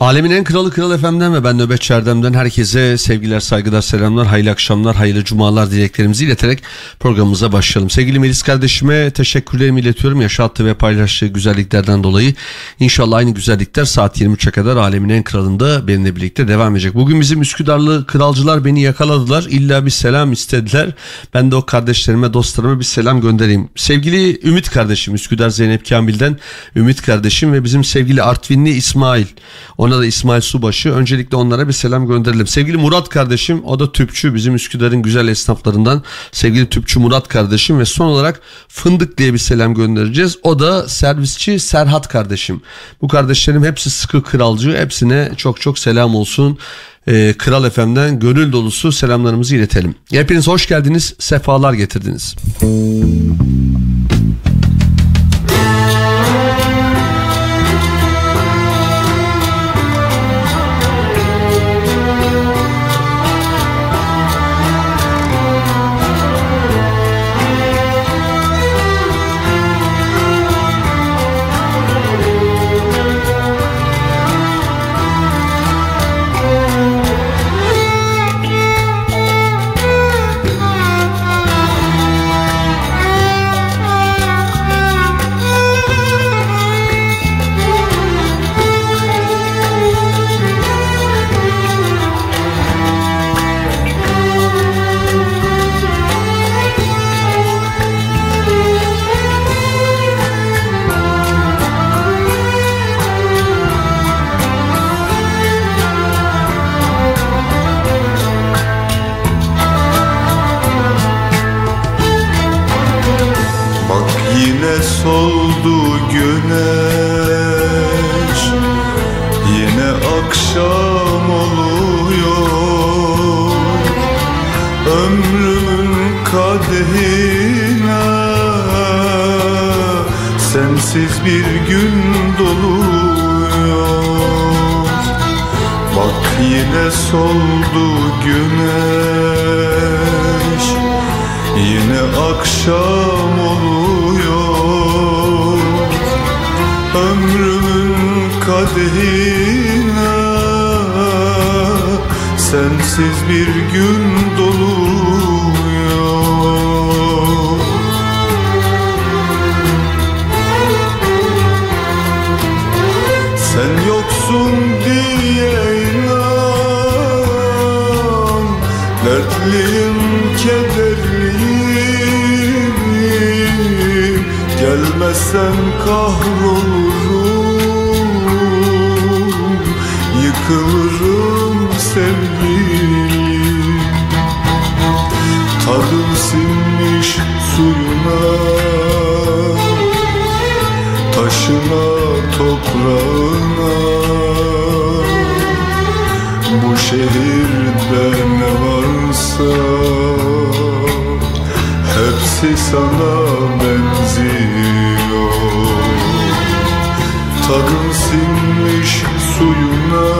Alemin en kralı Kral FM'den ve ben Nöbet Çerdem'den herkese sevgiler, saygılar, selamlar, hayırlı akşamlar, hayırlı cumalar dileklerimizi ileterek programımıza başlayalım. Sevgili Melis kardeşime teşekkürlerimi iletiyorum yaşattığı ve paylaştığı güzelliklerden dolayı. İnşallah aynı güzellikler saat 23'e kadar Alemin en kralında benimle birlikte devam edecek. Bugün bizim Üsküdarlı kralcılar beni yakaladılar. İlla bir selam istediler. Ben de o kardeşlerime, dostlarıma bir selam göndereyim. Sevgili Ümit kardeşim Üsküdar Zeynep Kamil'den Ümit kardeşim ve bizim sevgili Artvinli İsmail. Ona da İsmail Subaşı. Öncelikle onlara bir selam gönderelim. Sevgili Murat kardeşim o da tüpçü bizim Üsküdar'ın güzel esnaflarından. Sevgili tüpçü Murat kardeşim ve son olarak Fındık diye bir selam göndereceğiz. O da servisçi Serhat kardeşim. Bu kardeşlerim hepsi sıkı kralcı. Hepsine çok çok selam olsun. Ee, Kral FM'den gönül dolusu selamlarımızı iletelim. Hepiniz hoş geldiniz, sefalar getirdiniz. Bir Hepsi sana benziyor. Tadın sinmiş suyuna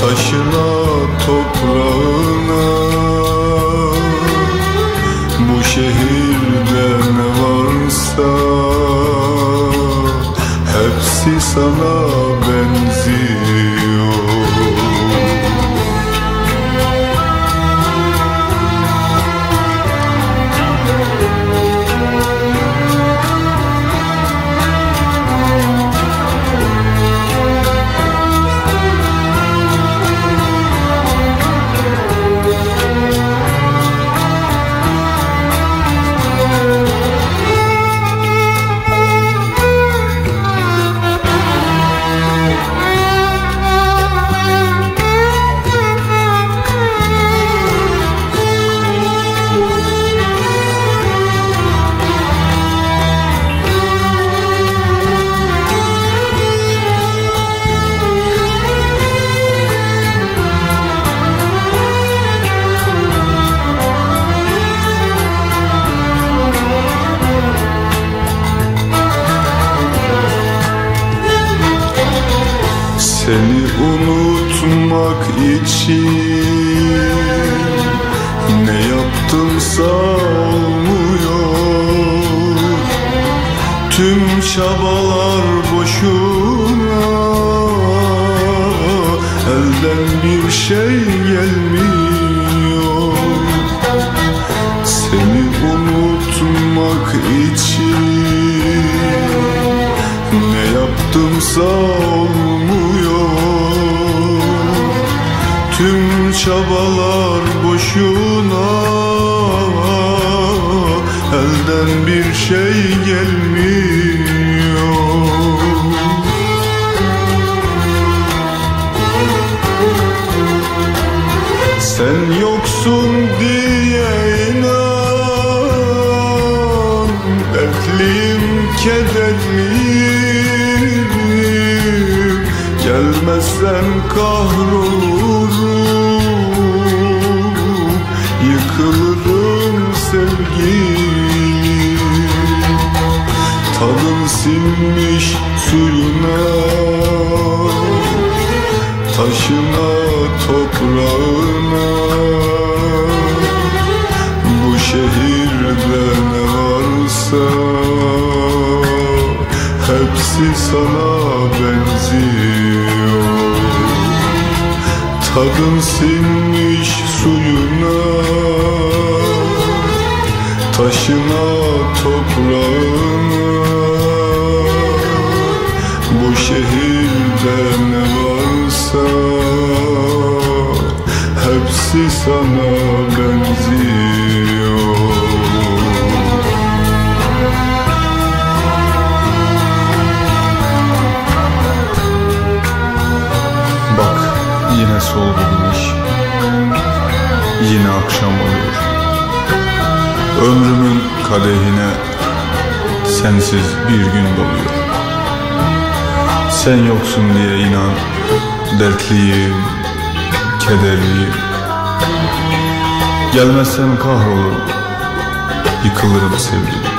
Taşına toprağına. Bu şehirde ne varsa Hepsi sana çabalar boşuna. Elden bir şey gelmiyor. Seni unutmak için Ne yaptımsa olmuyor Tüm çabalar Gelmezsen kahrolurum Yıkılırım sevgilim Tadım sinmiş suyuna Taşına toprağına. Bu şehirde ne varsa Hepsi sana Tadın sinmiş suyuna Taşına toprağına. Bu şehirde ne varsa Hepsi sana benziyor soldu güneş Yine akşam oluyor. Ömrümün kadehine sensiz bir gün doluyor. Sen yoksun diye inan dertliyim, kederliyim. Gelmezsen kahrolurum, yıkılırım sevgilim.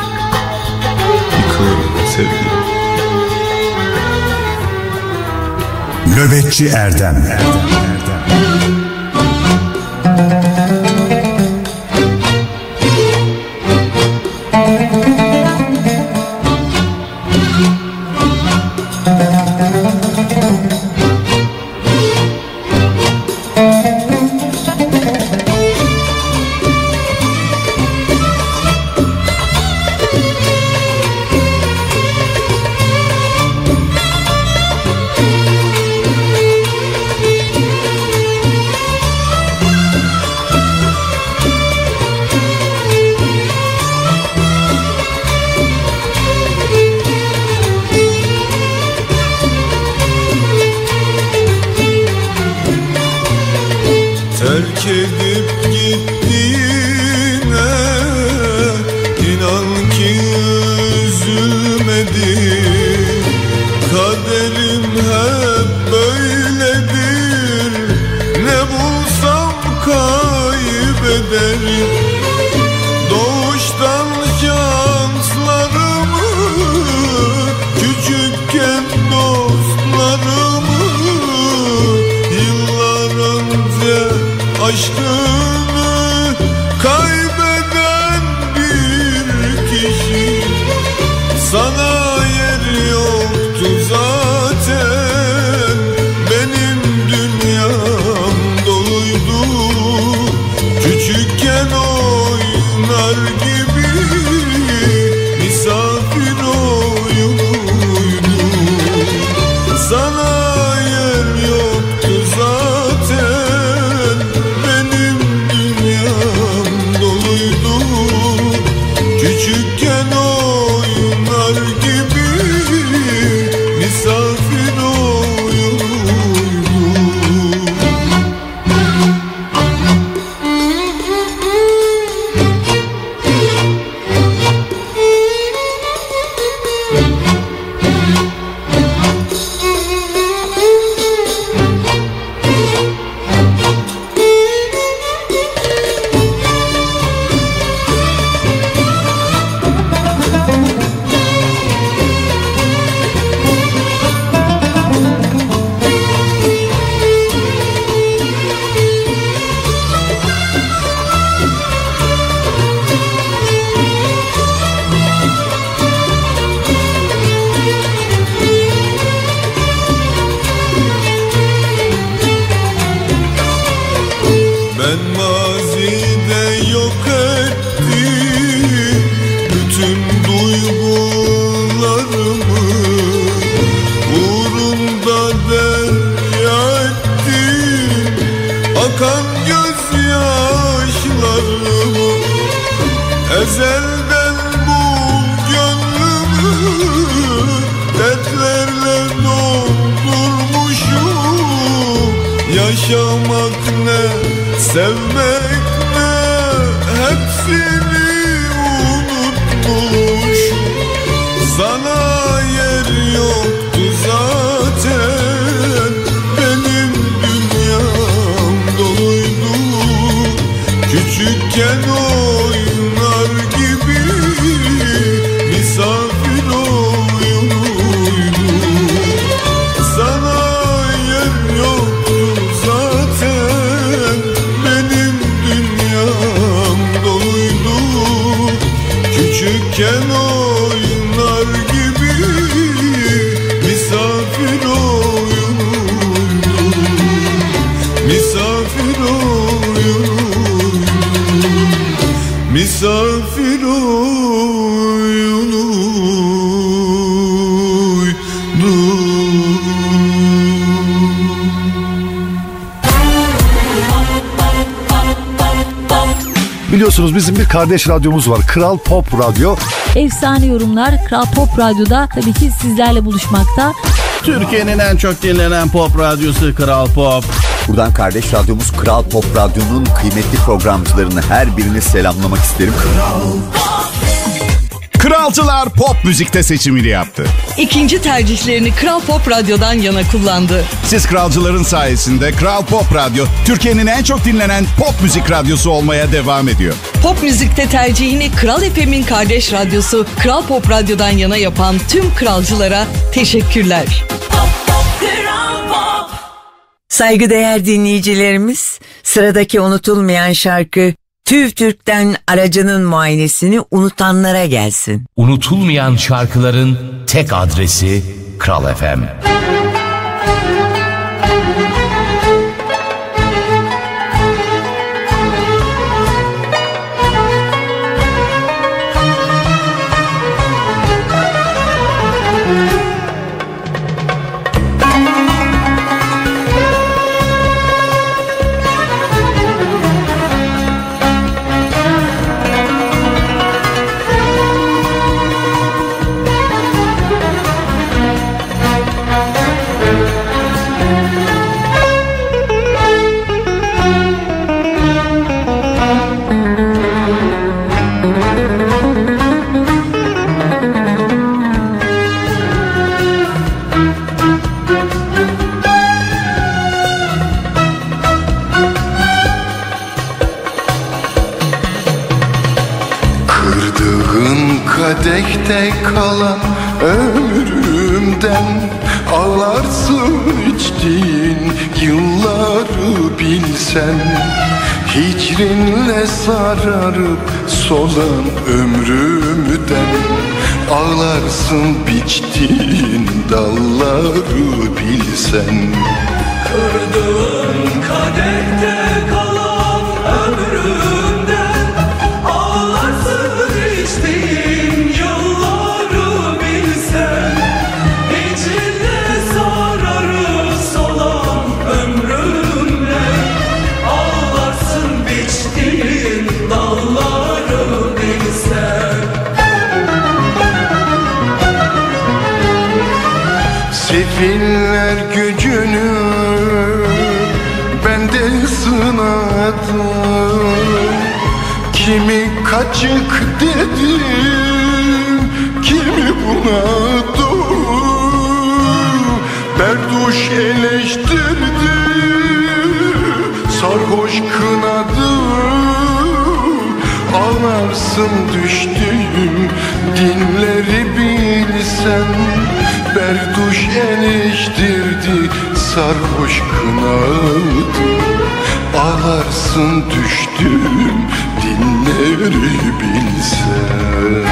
Yıkılırım sevgilim Nöbetçi Erdem. Erdem Terk Küçükken oynar Biliyorsunuz bizim bir kardeş radyomuz var. Kral Pop Radyo. Efsane yorumlar Kral Pop Radyo'da tabii ki sizlerle buluşmakta. Türkiye'nin en çok dinlenen pop radyosu Kral Pop. Buradan kardeş radyomuz Kral Pop Radyo'nun kıymetli programcılarını her birini selamlamak isterim. Kralcılar pop müzikte seçimini yaptı. İkinci tercihlerini Kral Pop Radyo'dan yana kullandı. Siz kralcıların sayesinde Kral Pop Radyo Türkiye'nin en çok dinlenen pop müzik radyosu olmaya devam ediyor. Pop müzikte tercihini Kral FM'in kardeş radyosu Kral Pop Radyo'dan yana yapan tüm kralcılara teşekkürler. Saygıdeğer dinleyicilerimiz, sıradaki unutulmayan şarkı TÜV TÜRK'ten aracının muayenesini unutanlara gelsin. Unutulmayan şarkıların tek adresi Kral FM. Yılları bilsen Hicrinle sararıp solan ömrümden Ağlarsın biçtiğin dalları bilsen. Kırdığın kadehte kalan Sefiller gücünü bende sınadı Kimi kaçık dedim, kimi bunadı Berduş eleştirdi, sarhoş kınadı Ağlarsın düştüğüm dinleri bilsen Berduş eleştirdi sarhoş kınadı. Ağlarsın düştüğüm dinleri bilsen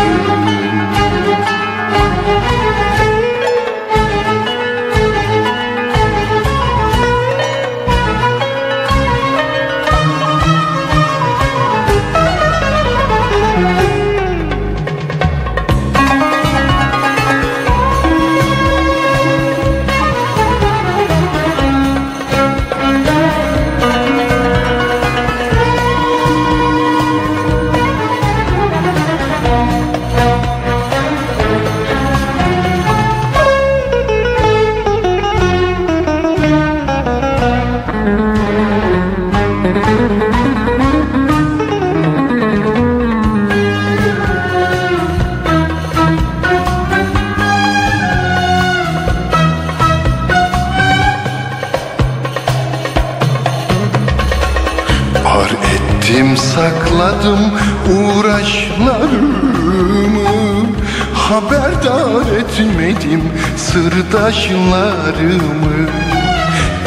sırdaşlarımı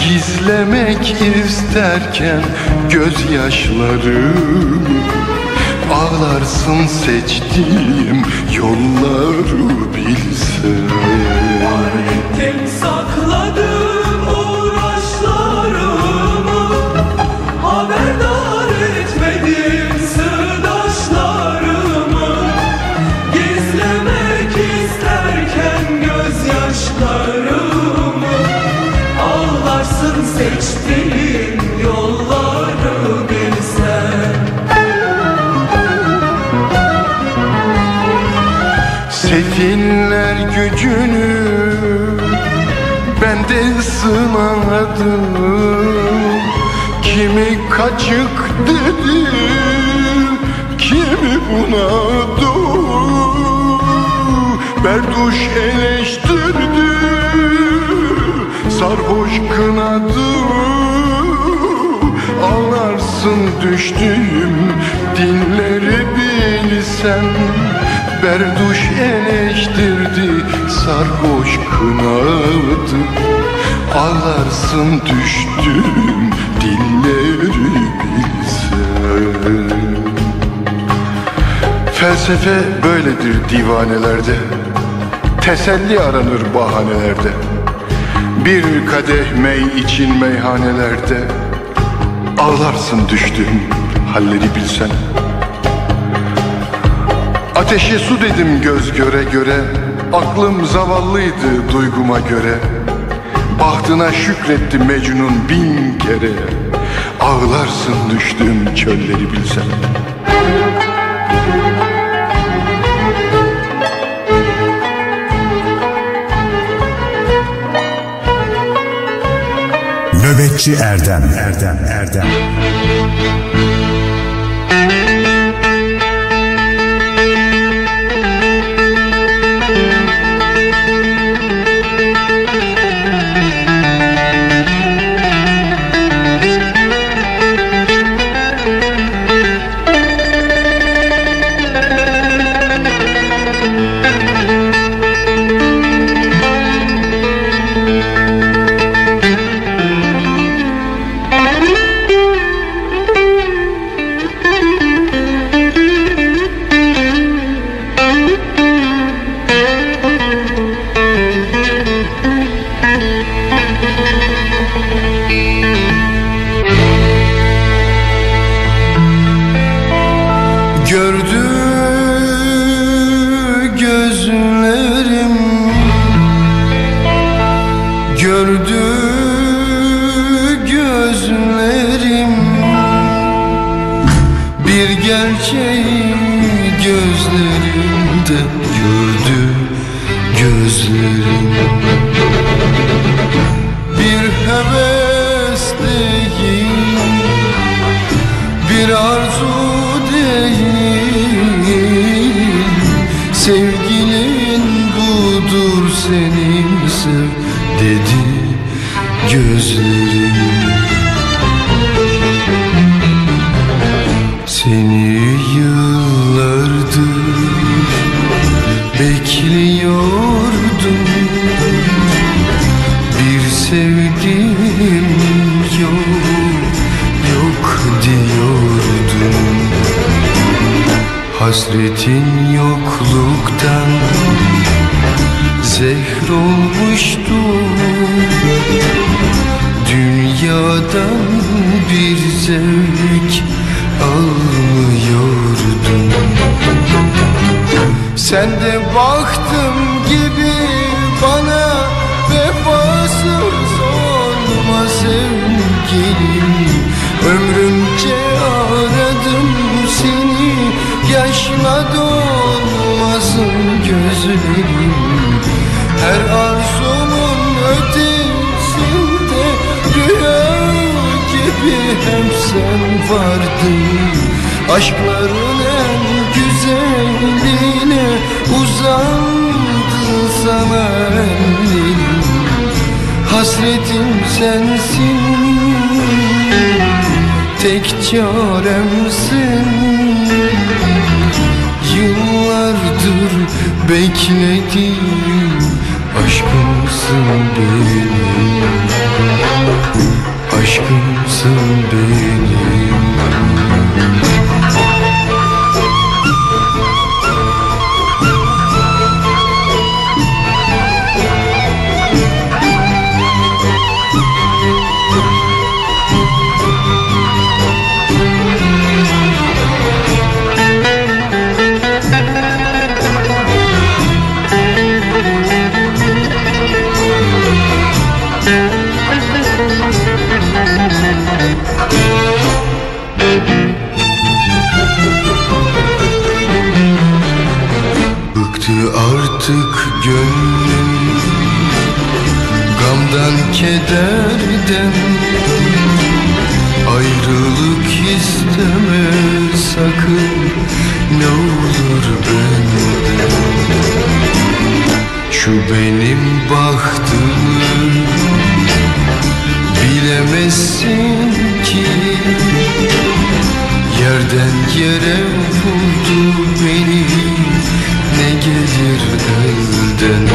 Gizlemek isterken gözyaşlarımı Ağlarsın seçtiğim yolları bilsen Ettim sakladım gücünü ben de sınadım Kimi kaçık dedi, kimi bunadı. Berduş eleştirdi, sarhoş kınadı. Ağlarsın düştüğüm dinleri bilsen Berduş eleştirdi sarhoş kınadı Ağlarsın düştüğüm dinleri bilsen. Felsefe böyledir divanelerde. Teselli aranır bahanelerde. Bir kadeh mey için meyhanelerde. Ağlarsın düştüğüm halleri bilsen Ateşe su dedim göz göre göre. Aklım zavallıydı duyguma göre. Bahtına şükretti Mecnun bin kere. Ağlarsın düştüğüm çölleri bilsen Nöbetçi Erdem. Erdem Erdem Yerden yere vurdu beni? Ne gelir elden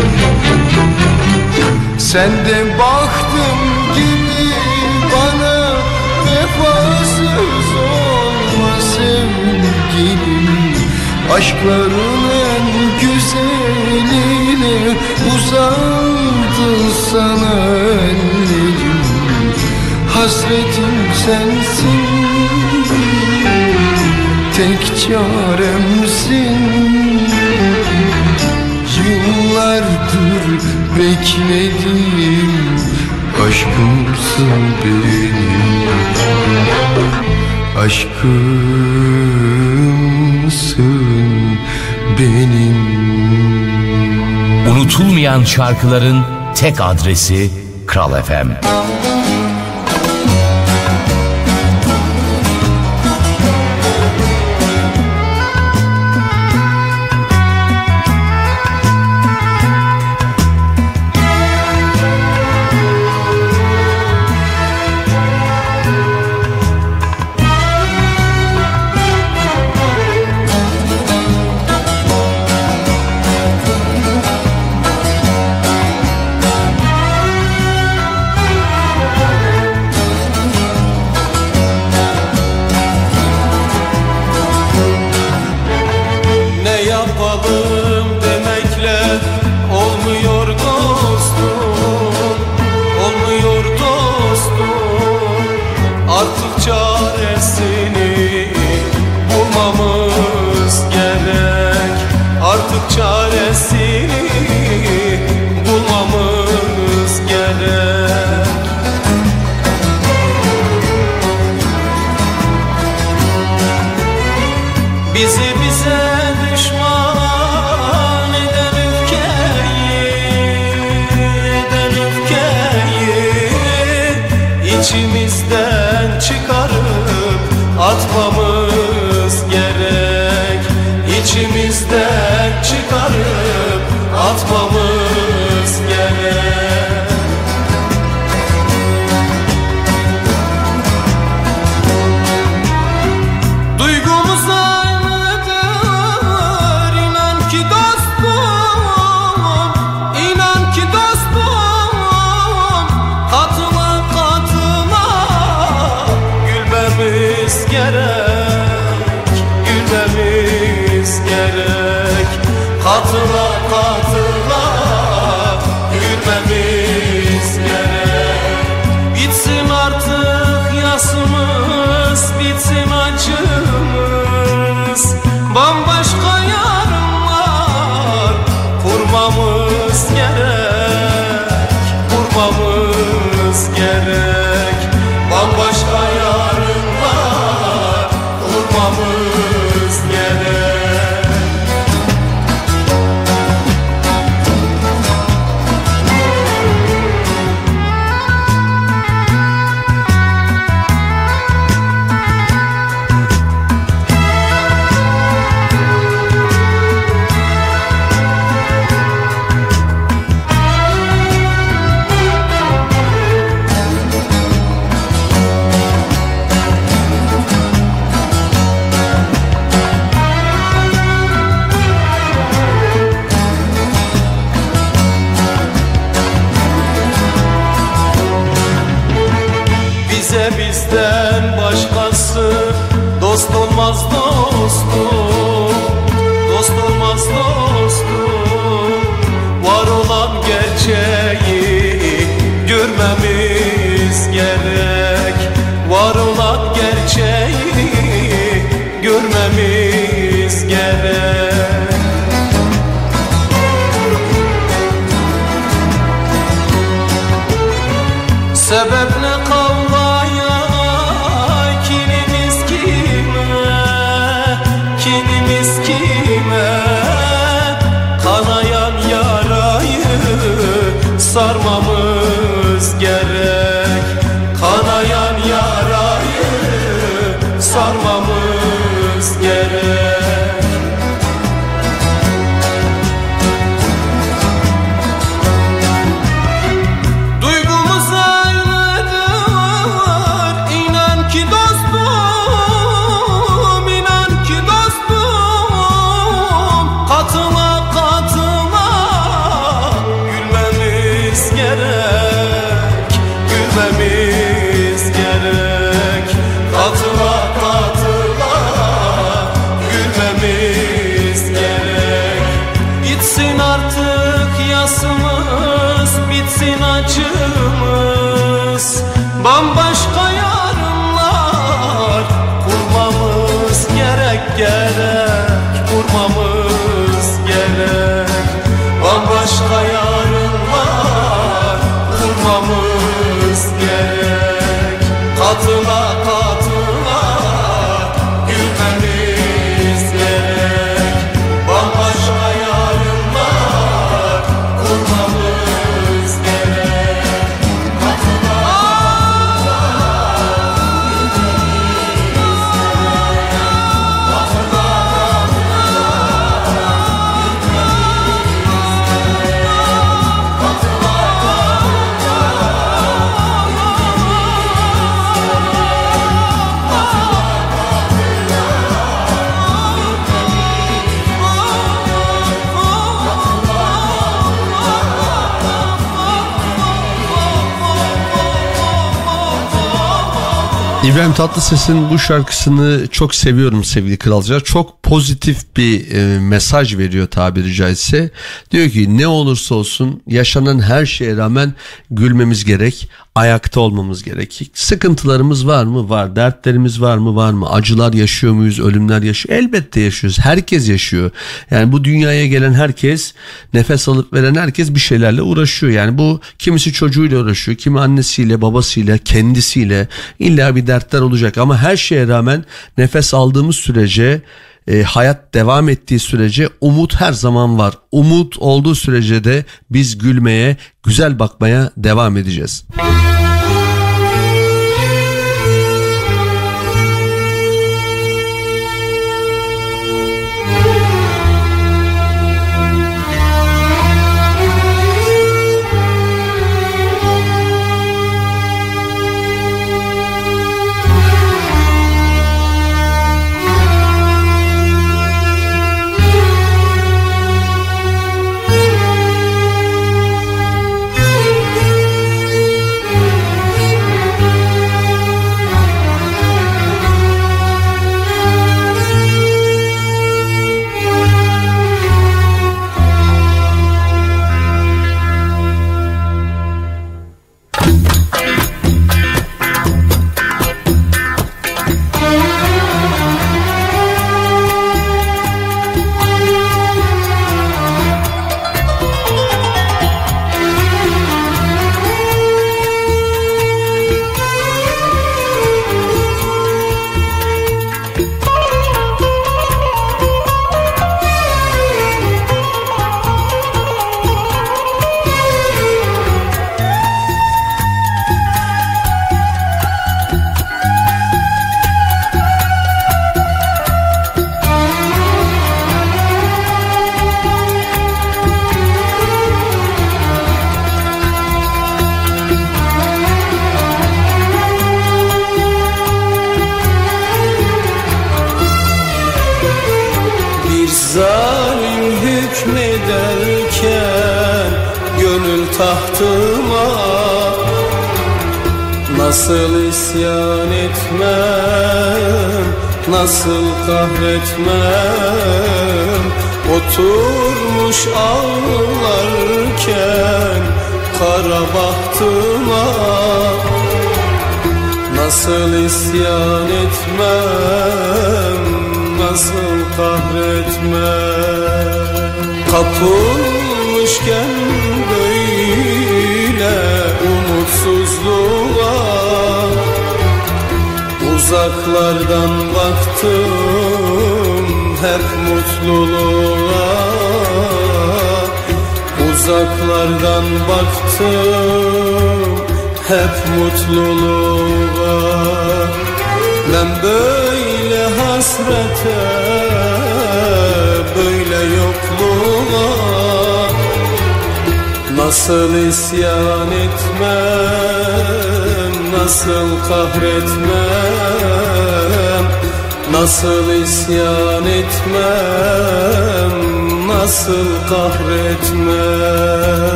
Sen de baktım gibi bana Vefasız olma sevgilim. Aşkların en güzeline Uzandı sana ellerim. Hasretim sensin tek çaremsin Yıllardır bekledim Aşkımsın benim. Aşkımsın benim. Unutulmayan şarkıların tek adresi Kral FM. İbrahim Tatlıses'in bu şarkısını çok seviyorum sevgili kralcılar. Çok pozitif bir e, mesaj veriyor tabiri caizse. Diyor ki ne olursa olsun yaşanan her şeye rağmen gülmemiz gerek. Ayakta olmamız gerek. Sıkıntılarımız var mı? Var. Dertlerimiz var mı? Var mı? Acılar yaşıyor muyuz? Ölümler yaşıyor. Elbette yaşıyoruz. Herkes yaşıyor. Yani bu dünyaya gelen herkes, nefes alıp veren herkes bir şeylerle uğraşıyor. Yani bu kimisi çocuğuyla uğraşıyor, kimi annesiyle, babasıyla, kendisiyle illa bir dertler olacak. Ama her şeye rağmen nefes aldığımız sürece e, hayat devam ettiği sürece umut her zaman var. Umut olduğu sürece de biz gülmeye, güzel bakmaya devam edeceğiz. Bir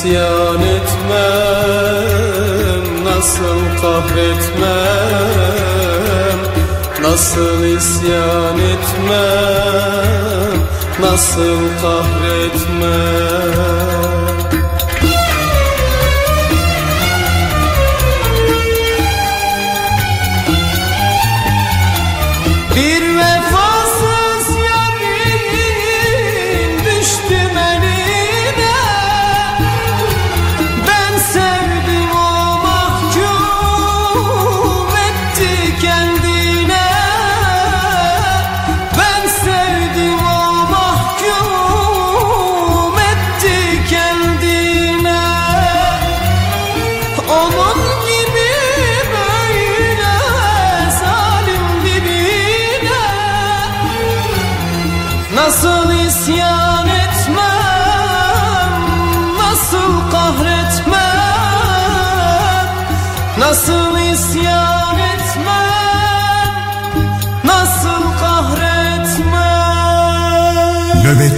isyan etmem Nasıl kahretmem? Nasıl isyan etmem Nasıl kahretmem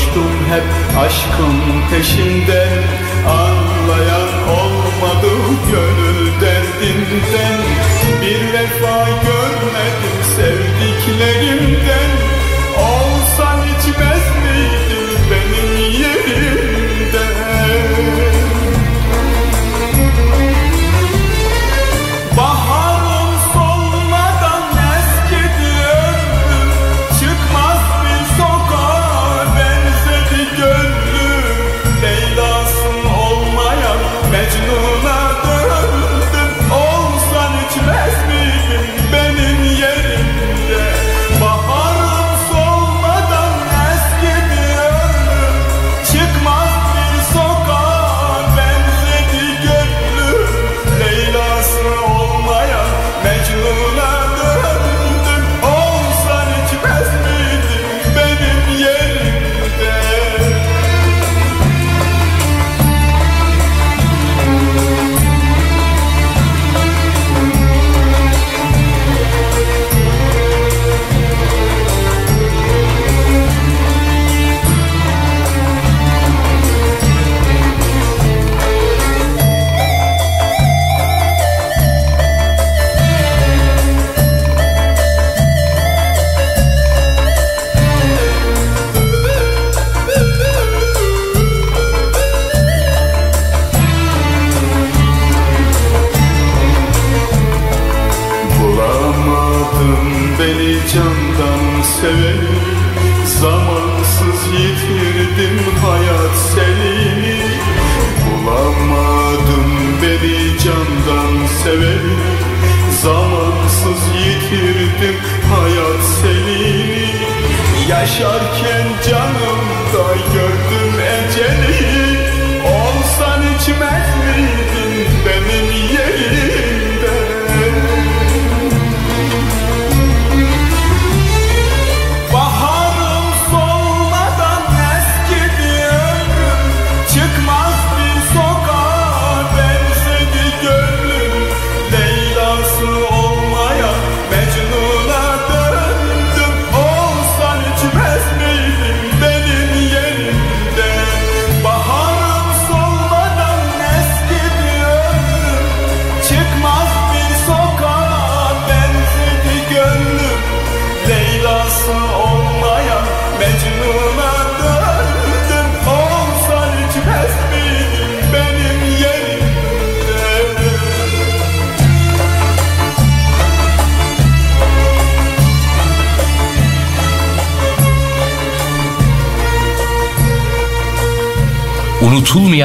Koştum hep aşkın peşinden Anlayan olmadı gönül derdinden. Bir vefa görmedim sevdiklerimden.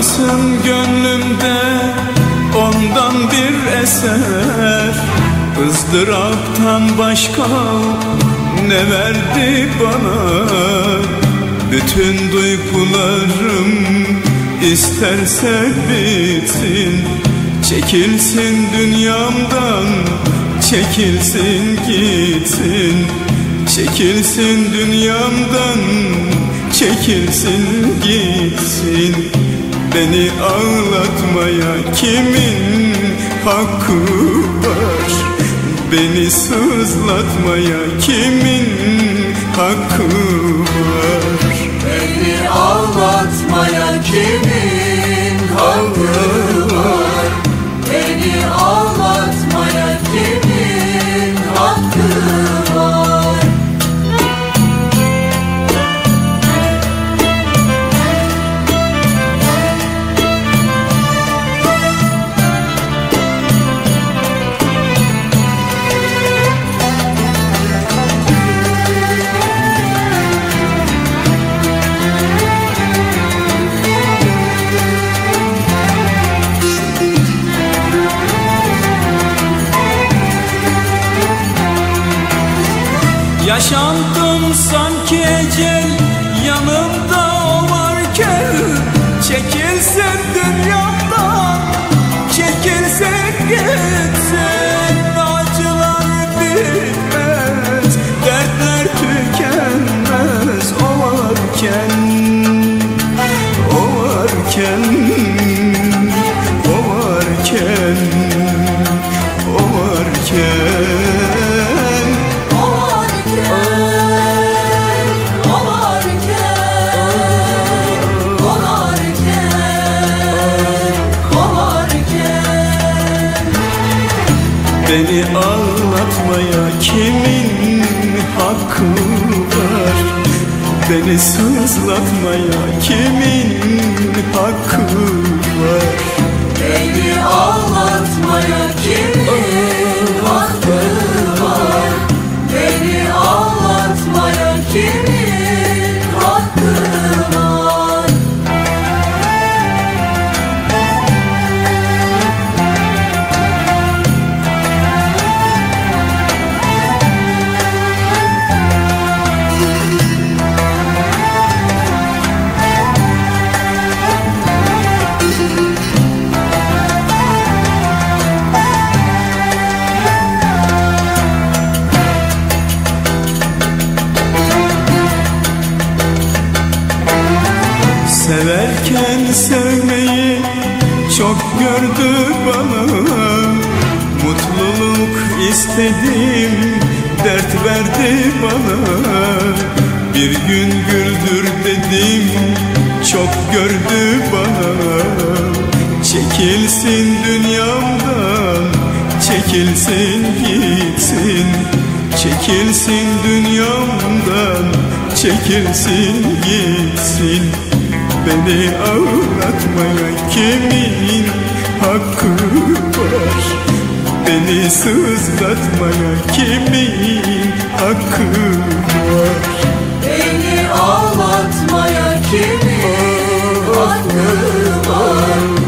Kalmasın gönlümde ondan bir eser. Izdıraptan başka ne verdi bana? Bütün duygularım isterse bitsin. Çekilsin dünyamdan çekilsin gitsin. Çekilsin dünyamdan çekilsin gitsin. Beni ağlatmaya kimin hakkı var? Beni sızlatmaya kimin hakkı var? Beni ağlatmaya kimin hakkı var? Beni ağlatmaya Beni sızlatmaya kimin istedim dert verdi bana. Bir gün güldür dedim çok gördü bana. Çekilsin dünyamdan çekilsin gitsin. Çekilsin dünyamdan çekilsin gitsin. Beni ağlatmaya kimin hakkı var Beni sızlatmaya kimin hakkı var? Beni ağlatmaya kimin hakkı var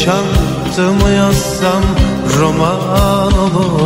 Yaşantımı yazsam roman olurdu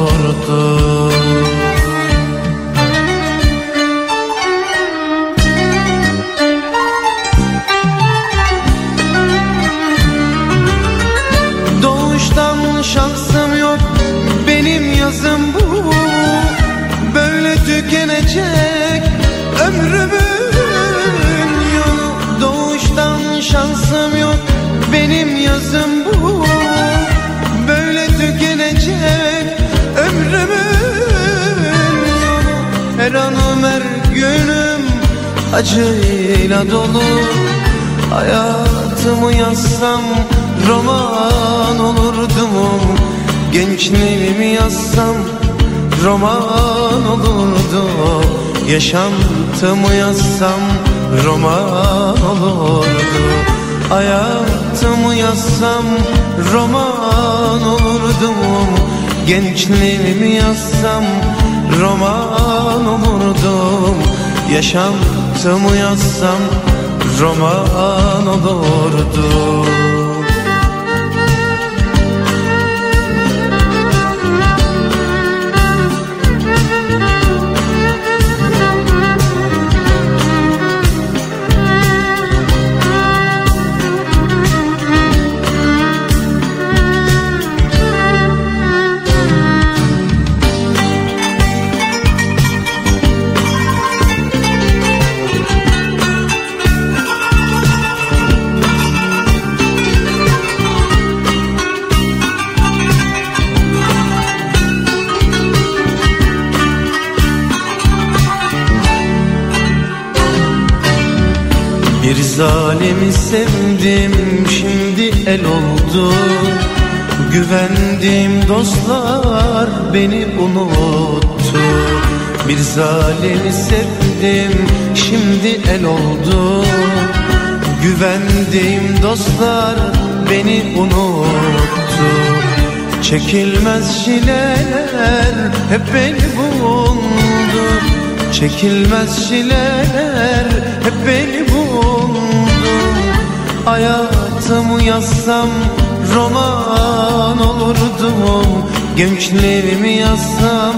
Yaşantımı yazsam roman olurdu. Hayatımı yazsam roman olurdum Gençliğimi yazsam roman olurdum Yaşantımı yazsam roman olurdu zalimi sevdim şimdi el oldu. Güvendiğim dostlar beni unuttu. Bir zalimi sevdim şimdi el oldu. Güvendiğim dostlar beni unuttu. Çekilmez çileler hep beni buldu. Çekilmez çileler Hayatımı yazsam roman olurdum Gençliğimi yazsam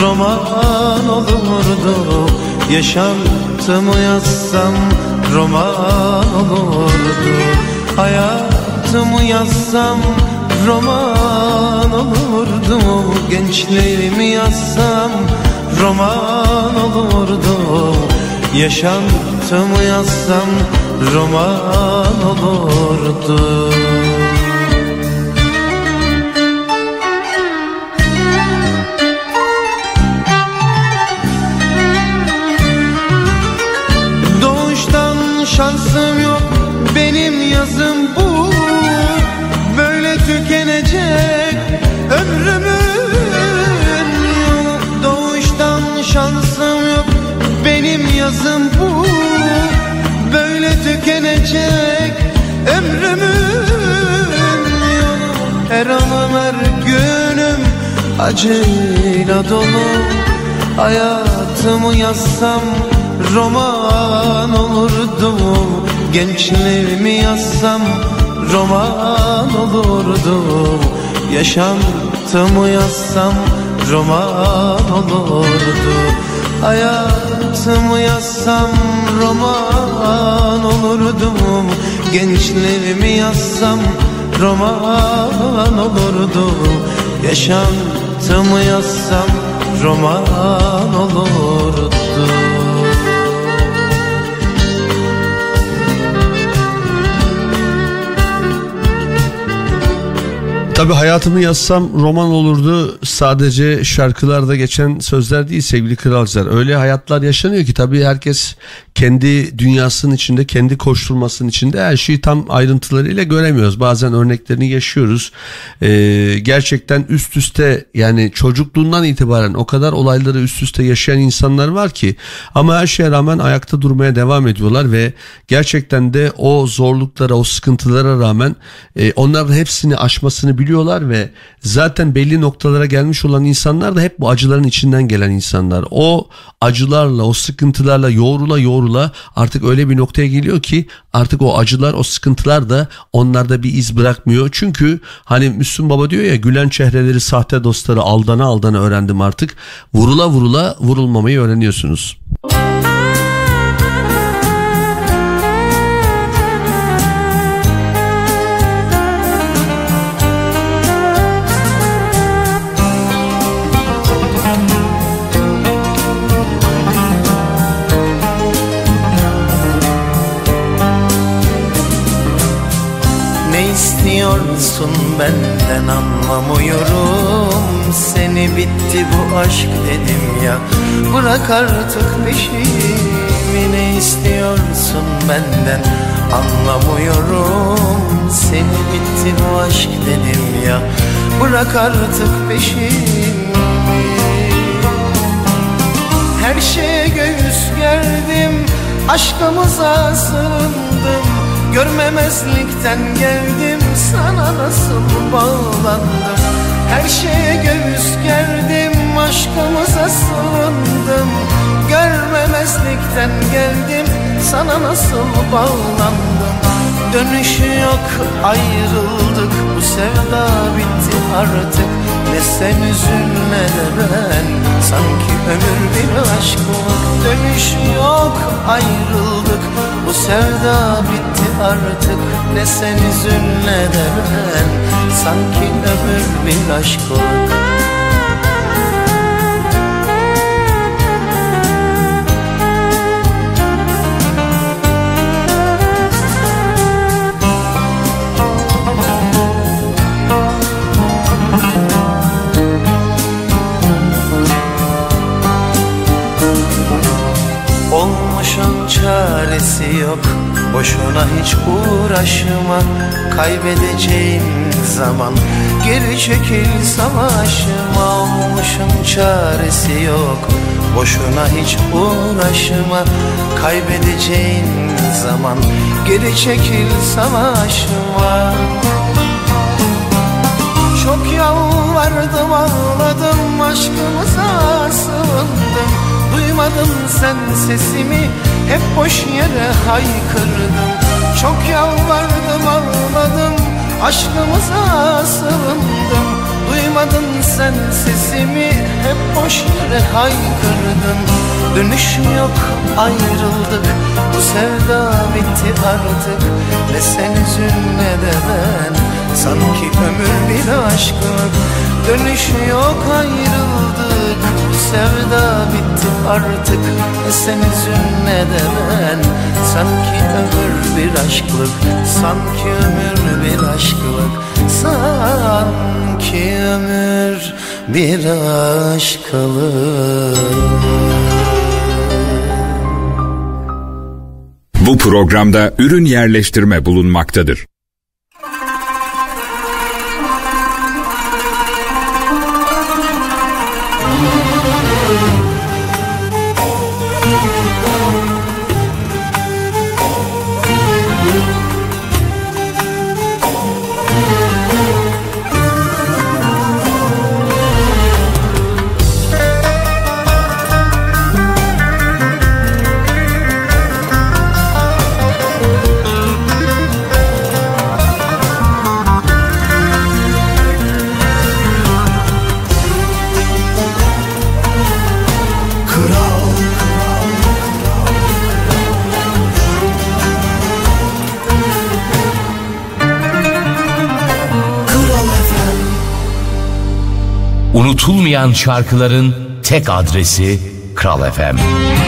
roman olurdu Yaşantımı yazsam roman olurdu. Hayatımı yazsam roman olurdu Gençliğimi yazsam roman olurdu Yaşantımı yazsam roman olurdu tükenecek ömrümün yolu Her anım her günüm acıyla dolu. Hayatımı yazsam roman olurdu Gençliğimi yazsam roman olurdu Yaşantımı yazsam roman olurdu Hayatımı yazsam roman olurdu Gençliğimi yazsam roman olurdu Yaşantımı yazsam roman olurdu Tabii hayatımı yazsam roman olurdu. Sadece şarkılarda geçen sözler değil sevgili kralcılar. Öyle hayatlar yaşanıyor ki tabii herkes kendi dünyasının içinde, kendi koşturmasının içinde her şeyi tam ayrıntılarıyla göremiyoruz. Bazen örneklerini yaşıyoruz. Ee, gerçekten üst üste yani çocukluğundan itibaren o kadar olayları üst üste yaşayan insanlar var ki ama her şeye rağmen ayakta durmaya devam ediyorlar ve gerçekten de o zorluklara, o sıkıntılara rağmen e, onların hepsini aşmasını biliyorlar ve zaten belli noktalara gelmiş olan insanlar da hep bu acıların içinden gelen insanlar. O acılarla, o sıkıntılarla yoğrula yoğrula artık öyle bir noktaya geliyor ki artık o acılar, o sıkıntılar da onlarda bir iz bırakmıyor. Çünkü hani Müslüm Baba diyor ya gülen çehreleri sahte dostları aldana aldana öğrendim artık. Vurula vurula vurulmamayı öğreniyorsunuz. Ne benden anlamıyorum Seni bitti bu aşk dedim ya. Bırak artık peşimi Ne istiyorsun benden? Anlamıyorum Seni bitti bu aşk dedim ya. Bırak artık peşimi. Her şeye göğüs gerdim. Aşkımıza sığındım Görmemezlikten geldim Sana nasıl bağlandım? Her şeye göğüs gerdim Aşkımıza sığındım. Görmemezlikten geldim Sana nasıl bağlandım? Dönüşü yok ayrıldık Bu sevda bitti artık. Ne sen üzül ne de ben Sanki ömür bir aşklık. Dönüşü yok ayrıldık Bu sevda bitti artık Ne sen üzül ne de ben Sanki ömür bir aşklık Olmuşun Boşuna hiç uğraşma Kaybedeceğin zaman. Geri çekil savaşma Olmuşun çaresi yok. Boşuna hiç uğraşma Kaybedeceğin zaman. Geri çekil savaşma. Çok yalvardım ağladım Aşkımıza sığındım Duymadın sen sesimi. Hep boş yere haykırdım Çok yalvardım ağladım. Aşkımıza sığındım. Duymadın sen sesimi. Hep boş yere haykırdın. Dönüşüm yok ayrıldık. Bu sevda bitti artık. Ne sen üzün ne de ben sanki ömür bir aşklık Dönüş yok ayrıldık. Sevda bitti artık Ne sen üzün ne de ben sanki ömür bir aşklık Sanki ömür bir aşklık. Sanki ömür bir aşklık. Bu programda ürün yerleştirme bulunmaktadır. Unutulmayan şarkıların tek adresi Kral FM. Gönlüne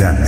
Erdem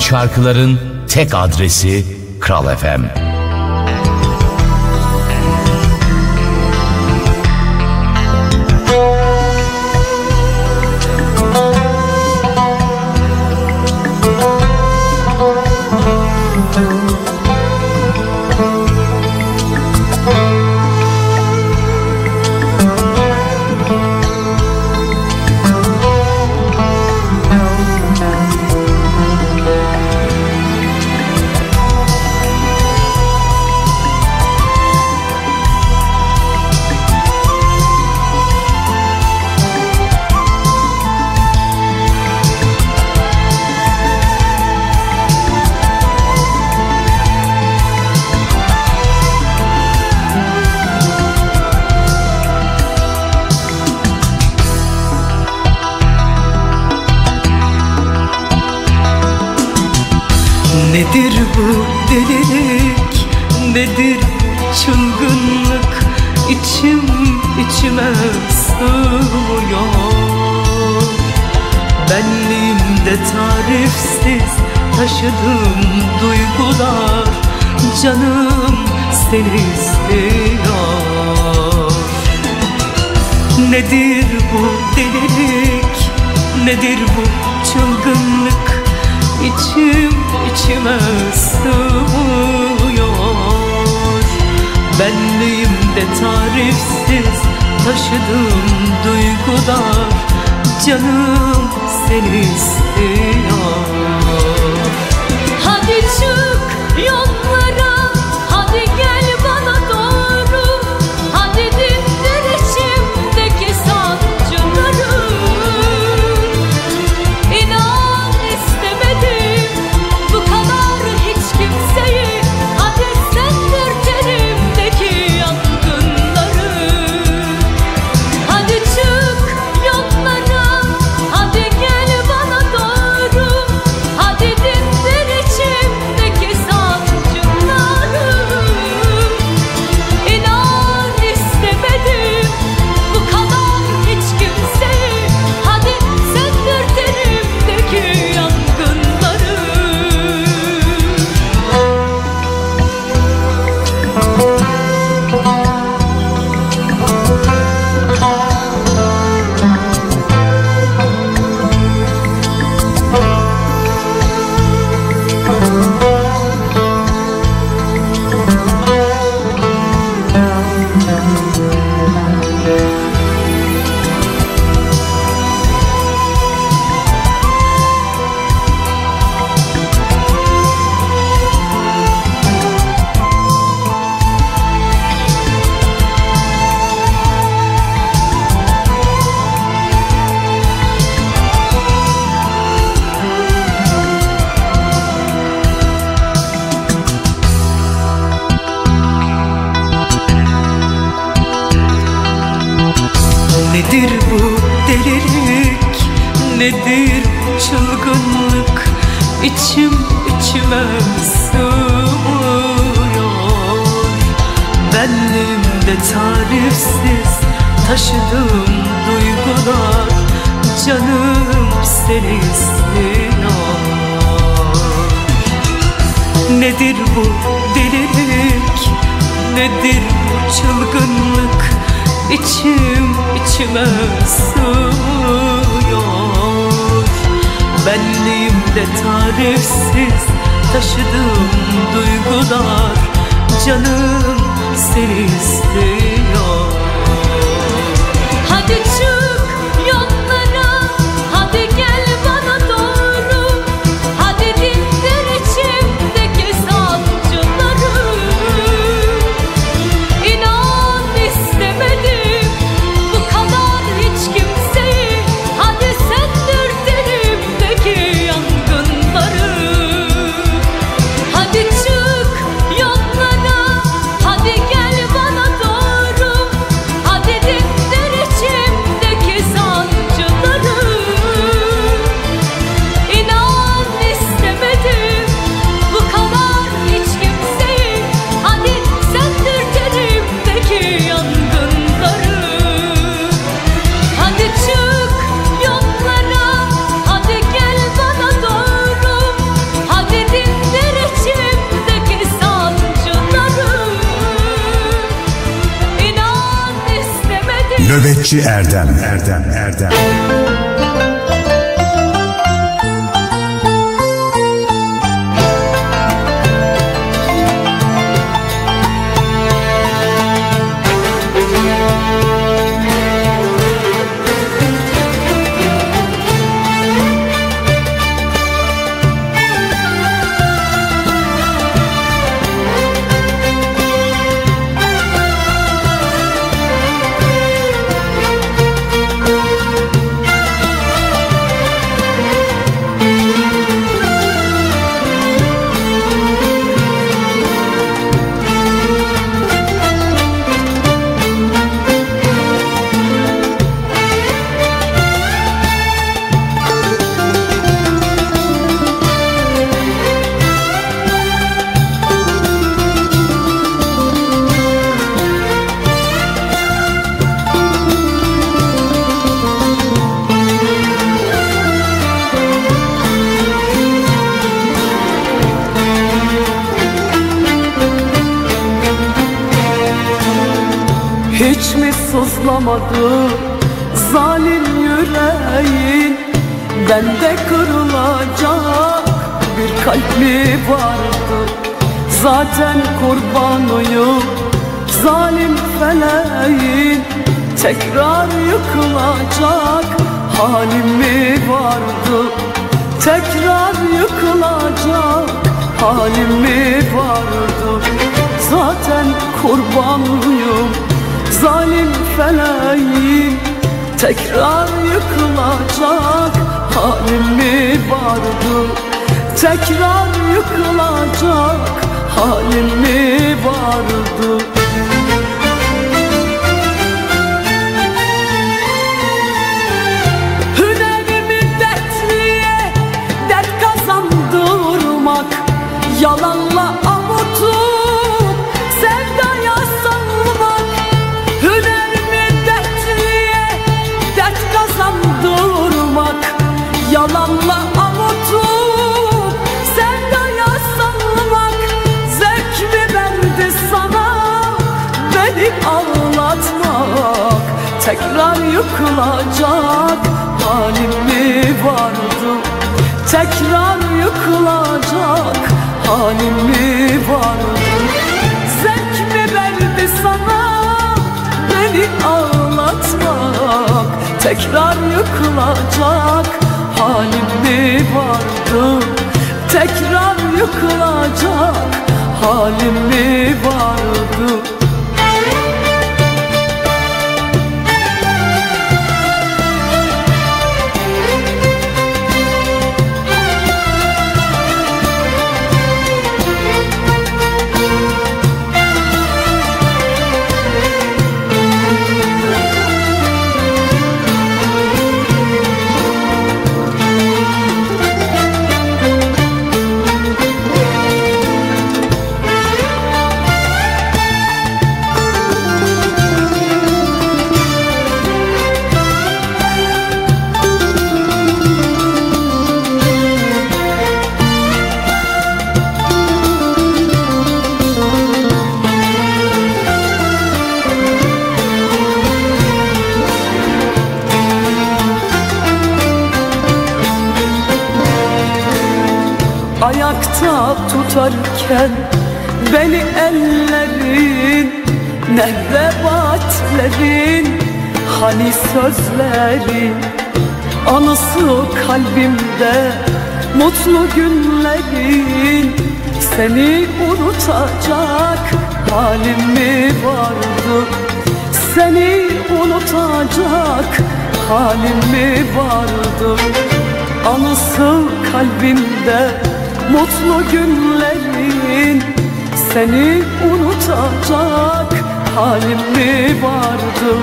şarkıların tek adresi Kral FM. seni istiyor. Nedir bu delilik? Nedir bu çılgınlık? İçim içime sığmıyor Benliğim de tarifsiz Taşıdığım duygular Canım seni istiyor. Hadi çık yollara. Hiç mi sızlamadı zalim yüreğin? Bende kırılacak bir kalp mi vardı? Zaten kurbanıyım zalim feleğin. Tekrar yıkılacak halim mi vardı? Tekrar yıkılacak halim mi vardı? Zaten kurbanıyım zalim feleğin Tekrar yıkılacak. Halim mi vardı Tekrar yıkılacak. Halim mi vardı Yalanla Tekrar yıkılacak halim mi vardı? Tekrar yıkılacak halim mi vardı? Zevk mi verdi sana beni ağlatmak? Tekrar yıkılacak halim mi vardı? Tekrar yıkılacak halim mi vardı tutarken beni ellerin Nerede vaatlerin hani sözlerin Anısı kalbimde mutlu günlerin Seni unutacak halim mi vardı? Seni unutacak halim mi vardı? Anısı kalbimde mutlu günlerin Seni unutacak halim mi vardı?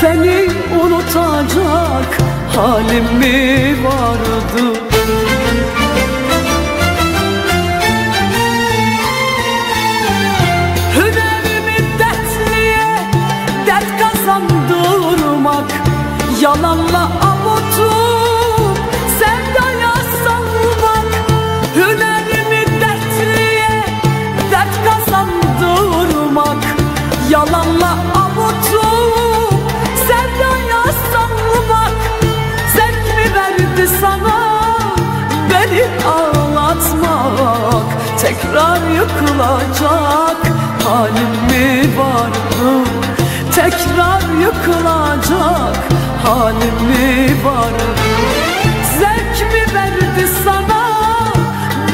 Seni unutacak halim mi vardı? Hünerimi dertliye dert kazandırmak Yalanla yıkılacak? Halim mi vardı Tekrar yıkılacak. Halim mi vardı Zevk mi verdi sana?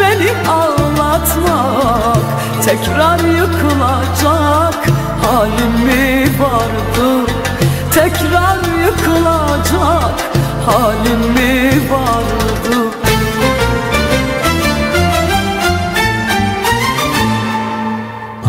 Beni ağlatmak. Tekrar yıkılacak. Halim mi vardı Tekrar yıkılacak. Halim mi vardı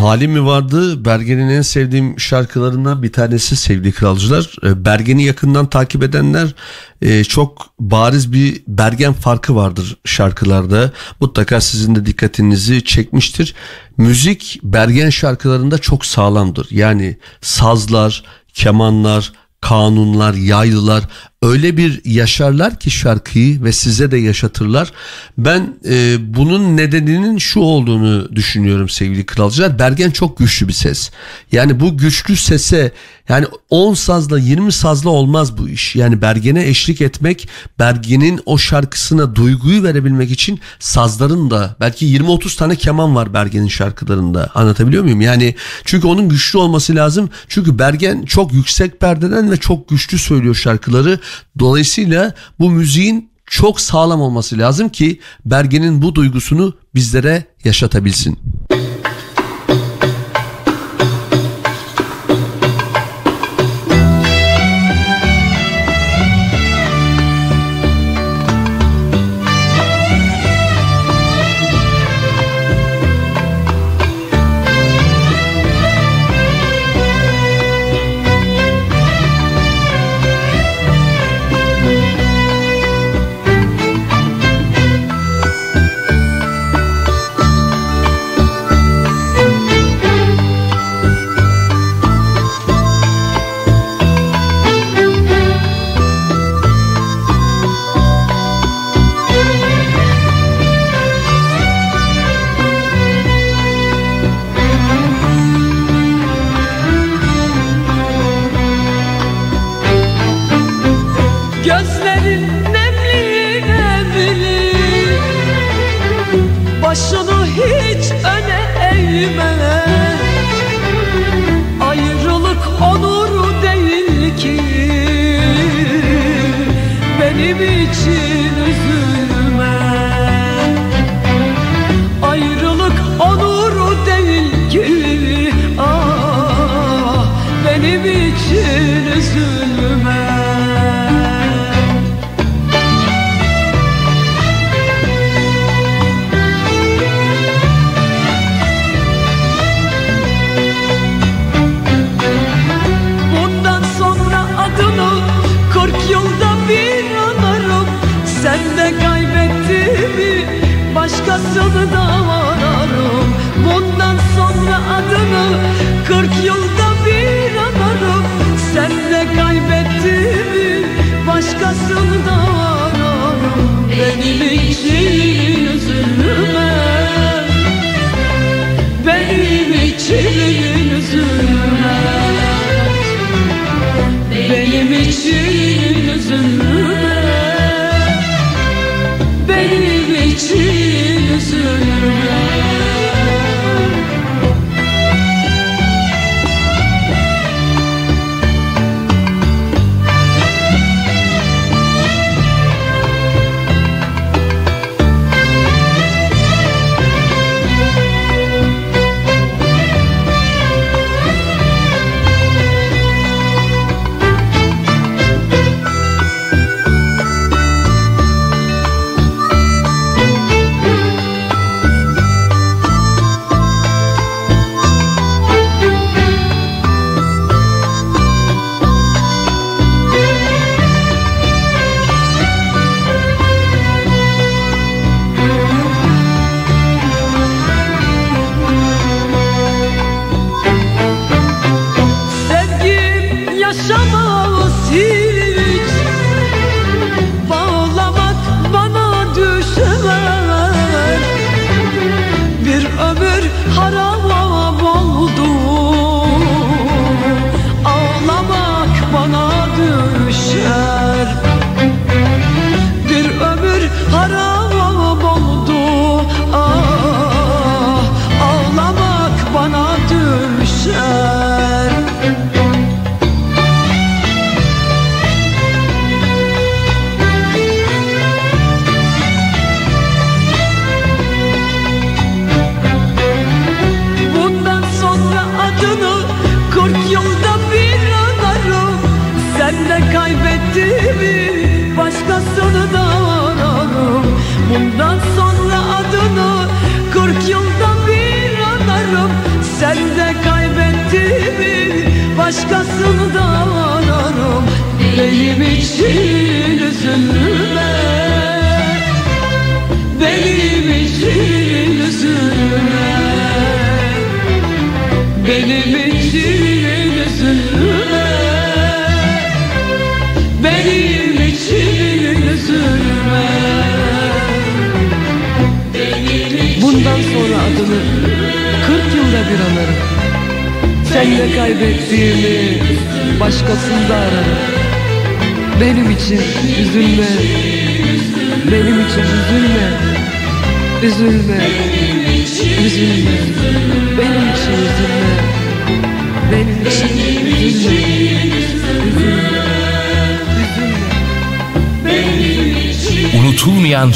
Halim mi vardı? Bergen'in en sevdiğim şarkılarından bir tanesi sevgili kralcılar. E, Bergen'i yakından takip edenler e, çok bariz bir Bergen farkı vardır şarkılarda. Mutlaka sizin de dikkatinizi çekmiştir. Müzik Bergen şarkılarında çok sağlamdır. Yani sazlar, kemanlar, kanunlar, yaylılar öyle bir yaşarlar ki şarkıyı ve size de yaşatırlar. Ben e, bunun nedeninin şu olduğunu düşünüyorum sevgili kralcılar. Bergen çok güçlü bir ses. Yani bu güçlü sese yani 10 sazla 20 sazla olmaz bu iş. Yani Bergen'e eşlik etmek, Bergen'in o şarkısına duyguyu verebilmek için sazların da belki 20-30 tane keman var Bergen'in şarkılarında. Anlatabiliyor muyum? Yani çünkü onun güçlü olması lazım. Çünkü Bergen çok yüksek perdeden ve çok güçlü söylüyor şarkıları. Dolayısıyla bu müziğin çok sağlam olması lazım ki Bergen'in bu duygusunu bizlere yaşatabilsin.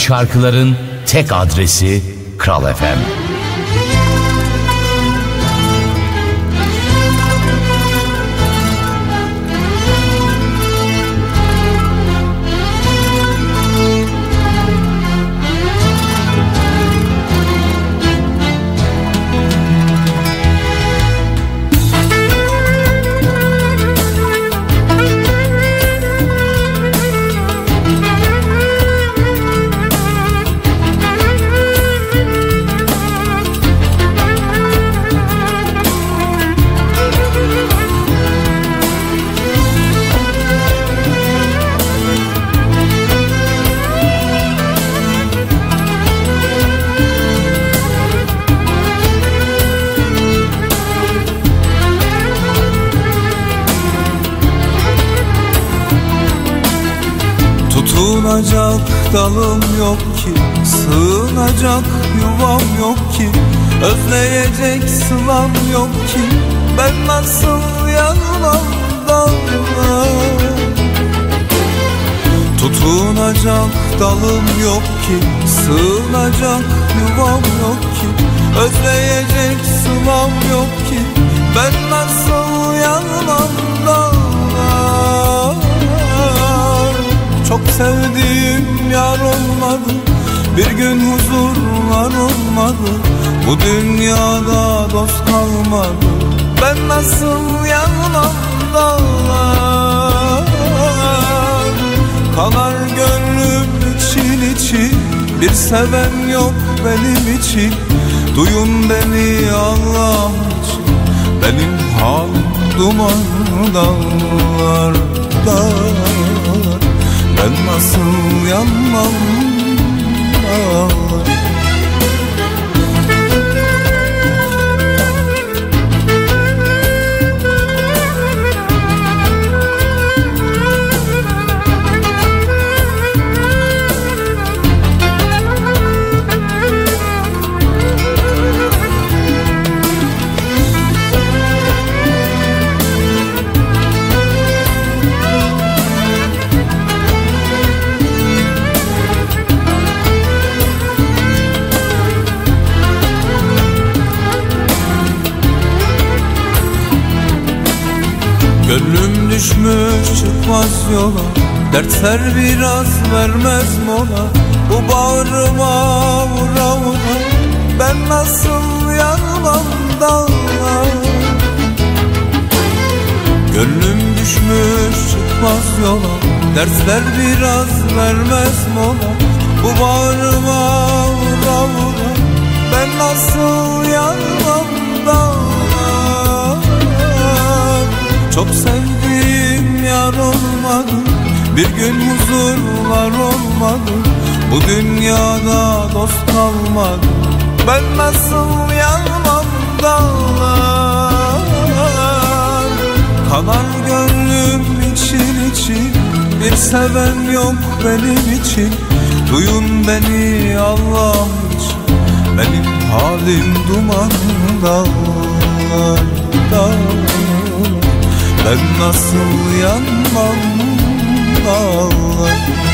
Şarkıların tek adresi Kral FM. Tutunacak dalım yok ki Sığınacak yuvam yok ki Özleyecek sılam yok ki Ben nasıl yanmam dalına Tutunacak dalım yok ki Sığınacak yuvam yok ki Özleyecek sılam yok ki Ben nasıl yanmam çok sevdiğim yar olmadı Bir gün huzurlar olmadı Bu dünyada dost kalmadı. Ben nasıl yanmam dağlar? Kanar gönlüm için için Bir seven yok benim için. Duyun beni Allah için Benim halim duman dağlar dağlar ben nasıl yanmam? Ağlar düşmüş çıkmaz yola. Dertler biraz vermez mola. Bu bağrıma vura vura Ben nasıl yanmam dağlar Gönlüm düşmüş çıkmaz yola. Dertler biraz vermez mola. Bu bağrıma vura vura Ben nasıl yanmam dağlar çok sevdiğim yar olmadı Bir gün huzurlar olmadı Bu dünyada dost kalmadı Ben nasıl yanmam dağlar Kanar gönlüm için için Bir seven yok benim için. Duyun beni Allah için Benim halim duman dağlar dağlar ben nasıl yanmam ağlar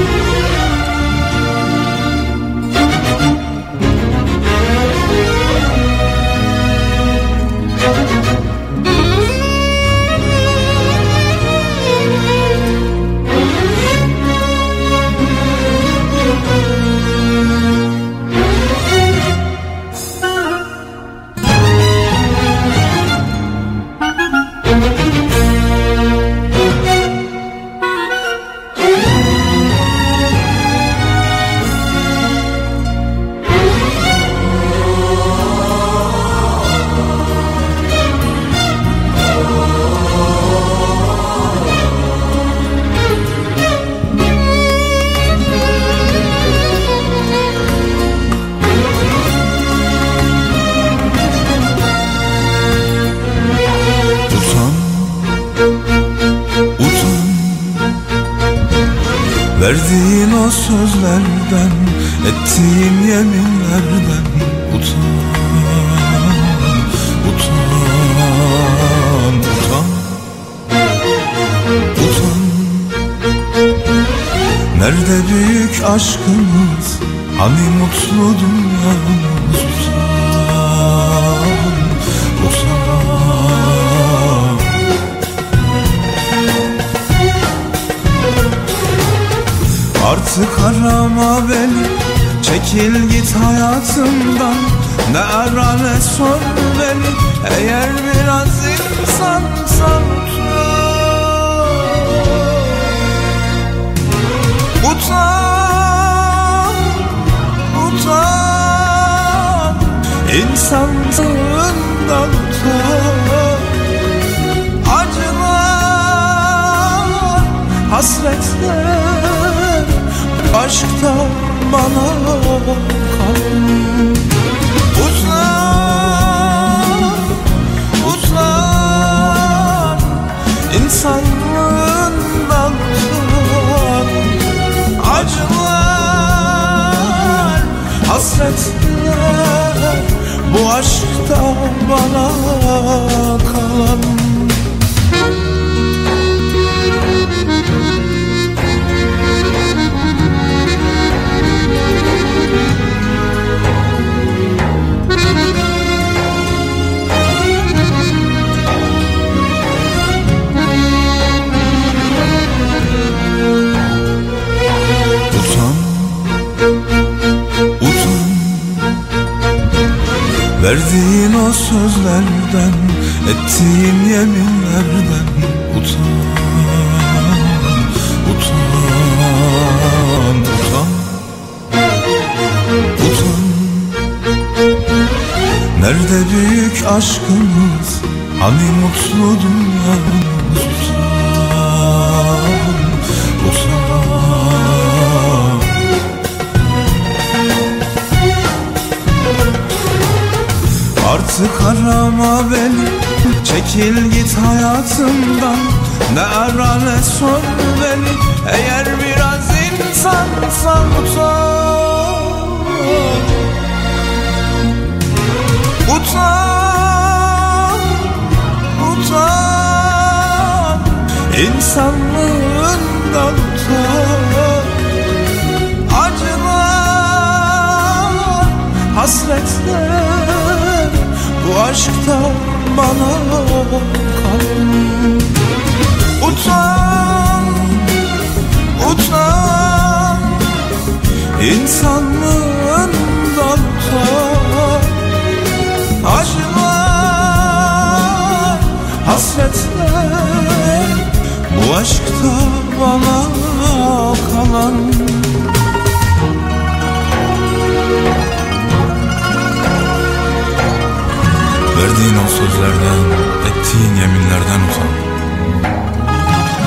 sözlerden, ettiğin yeminlerden utan.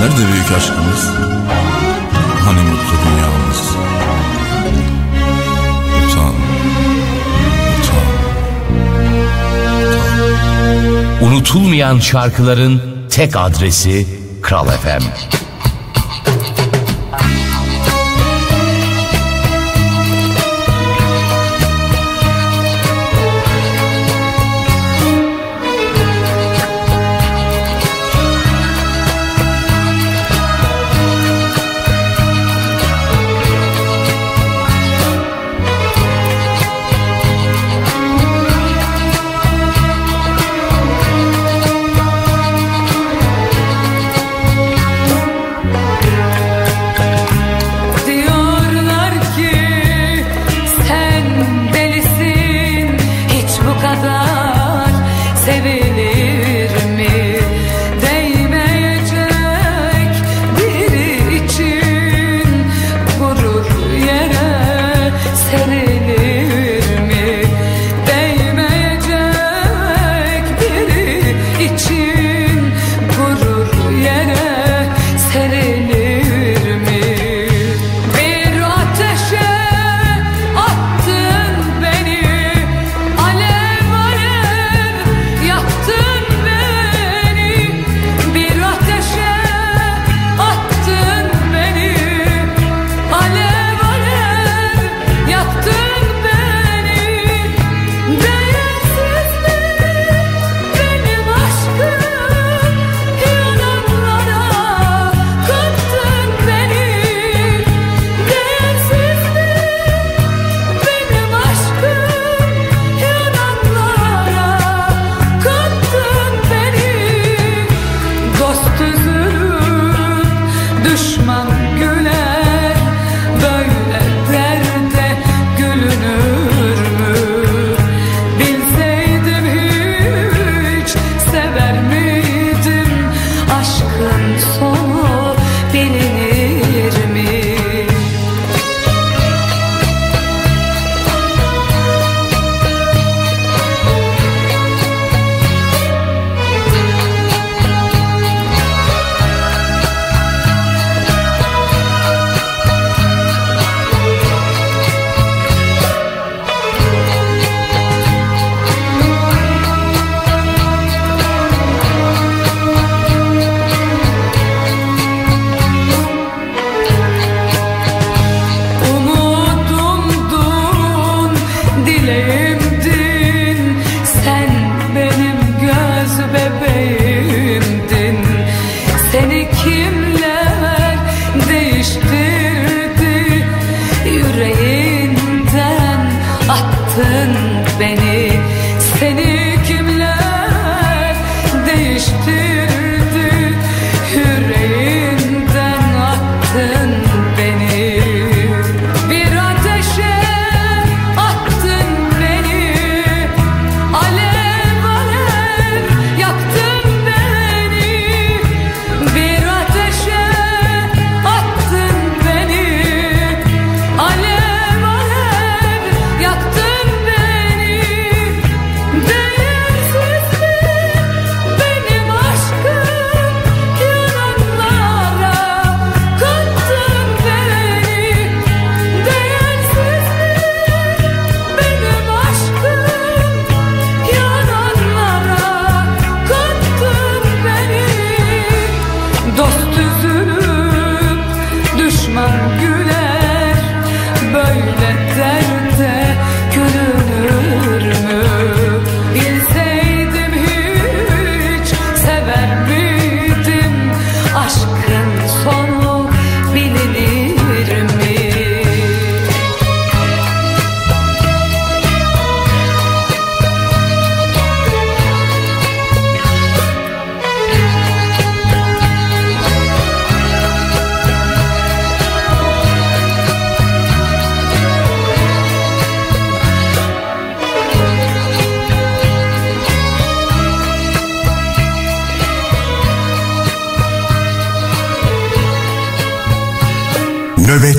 Nerede büyük aşkımız? Hani mutlu dünyamız? Utan, utan. utan. Unutulmayan şarkıların tek adresi Kral FM.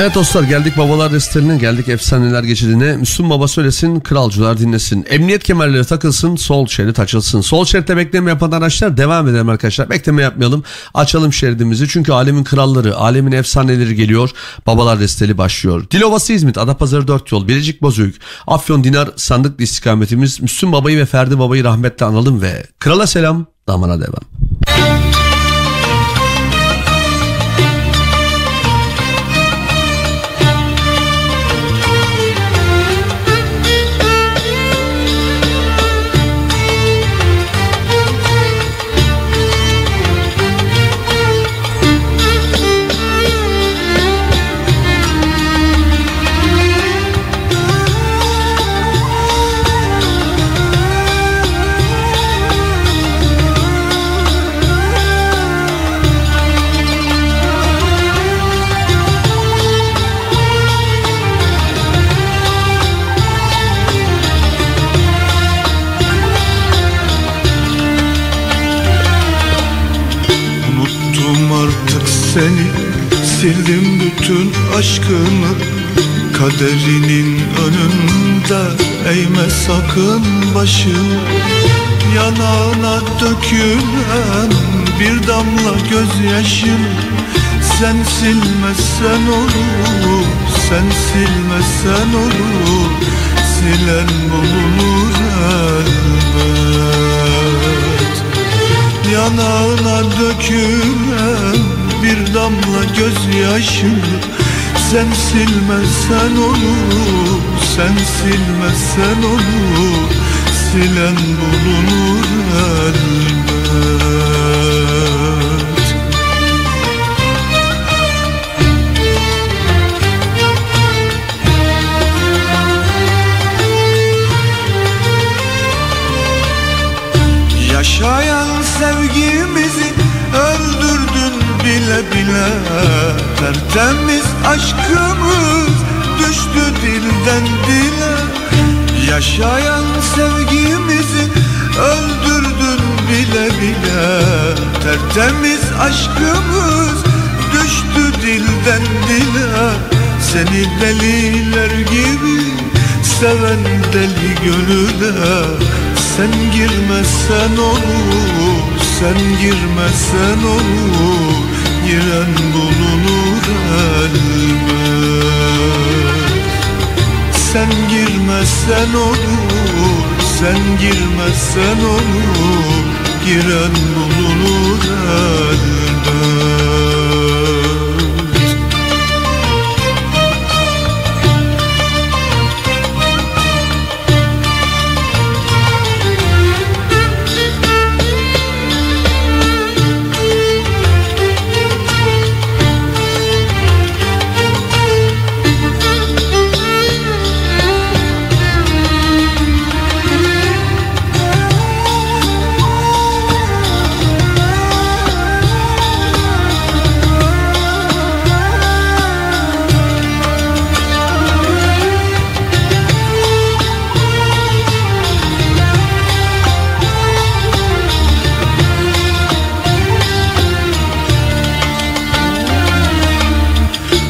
Evet dostlar geldik babalar restlerine geldik efsaneler geçidine. Müslüm baba söylesin kralcılar dinlesin. Emniyet kemerleri takılsın sol şerit açılsın. Sol şeritte bekleme yapan araçlar devam edelim arkadaşlar. Bekleme yapmayalım açalım şeridimizi. Çünkü alemin kralları alemin efsaneleri geliyor. Babalar resteli başlıyor. Dilovası İzmit Adapazarı 4 yol Bilecik Bozüyük Afyon Dinar sandıklı istikametimiz. Müslüm babayı ve Ferdi babayı rahmetle analım ve krala selam damana devam. Sildim bütün aşkını Kaderinin önünde. Eğme sakın başını Yanağına dökülen Bir damla gözyaşını Sen silmezsen olur Sen silmezsen olur. Silen bulunur elbet. Yanağına dökülen bir damla gözyaşını Sen silmezsen olur, sen silmezsen olur. Silen bulunur elbet. Yaşayan bile Tertemiz aşkımız düştü dilden dile. Yaşayan sevgimizi öldürdün bile bile. Tertemiz aşkımız düştü dilden dile. Seni deliler gibi seven deli gönüle. Sen girmezsen olur, sen girmezsen olur Giren bulunur elbet Sen girmezsen olur, sen girmezsen olur. Giren bulunur elbet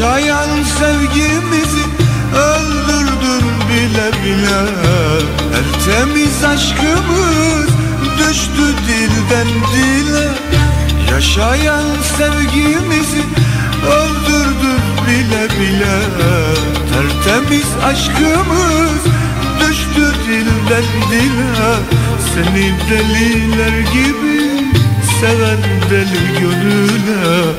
Yaşayan sevgimizi öldürdün bile bile. Tertemiz aşkımız düştü dilden dile. Yaşayan sevgimizi öldürdün bile bile. Tertemiz aşkımız düştü dilden dile. Seni deliler gibi seven deli gönüle.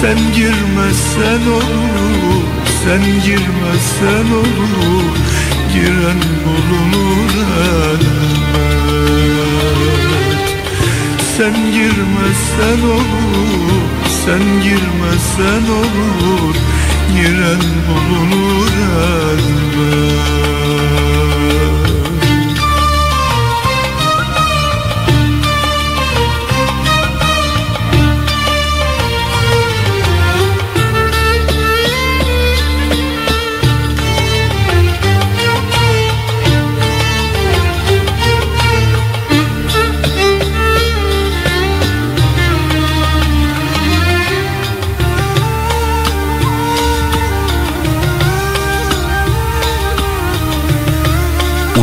Sen girmezsen olur Sen girmezsen olur. Giren bulunur elbet. Sen girmezsen olur Sen girmezsen olur. Giren bulunur elbet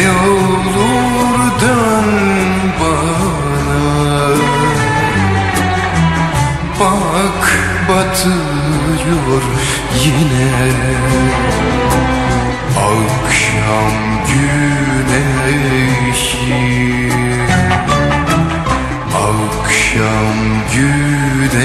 Ne olur dön bana? Bak batıyor yine. Akşam güneşi. Akşam güneşi.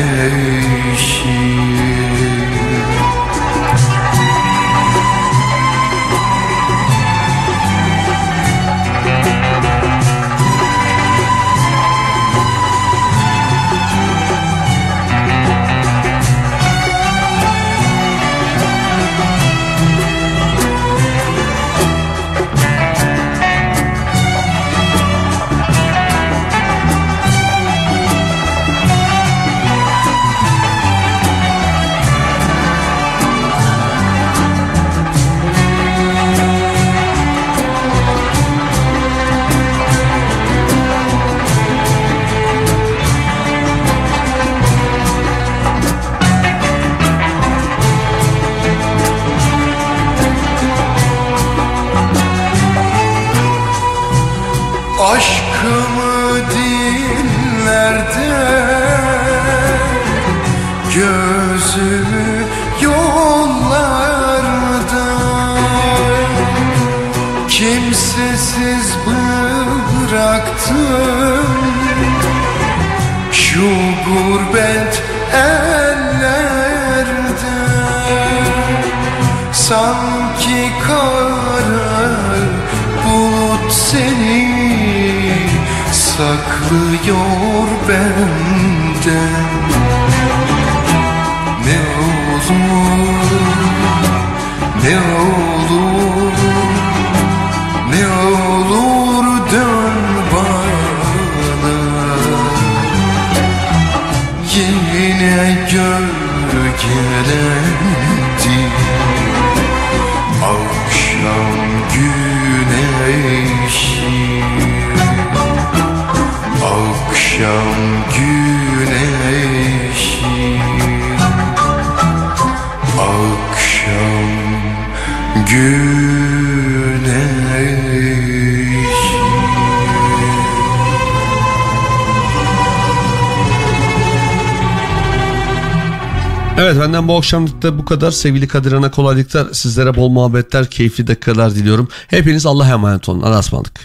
bu akşamlık da bu kadar. Sevgili Kadir Ana kolaylıklar. Sizlere bol muhabbetler, keyifli dakikalar diliyorum. Hepiniz Allah'a emanet olun. Allah'a ısmarladık.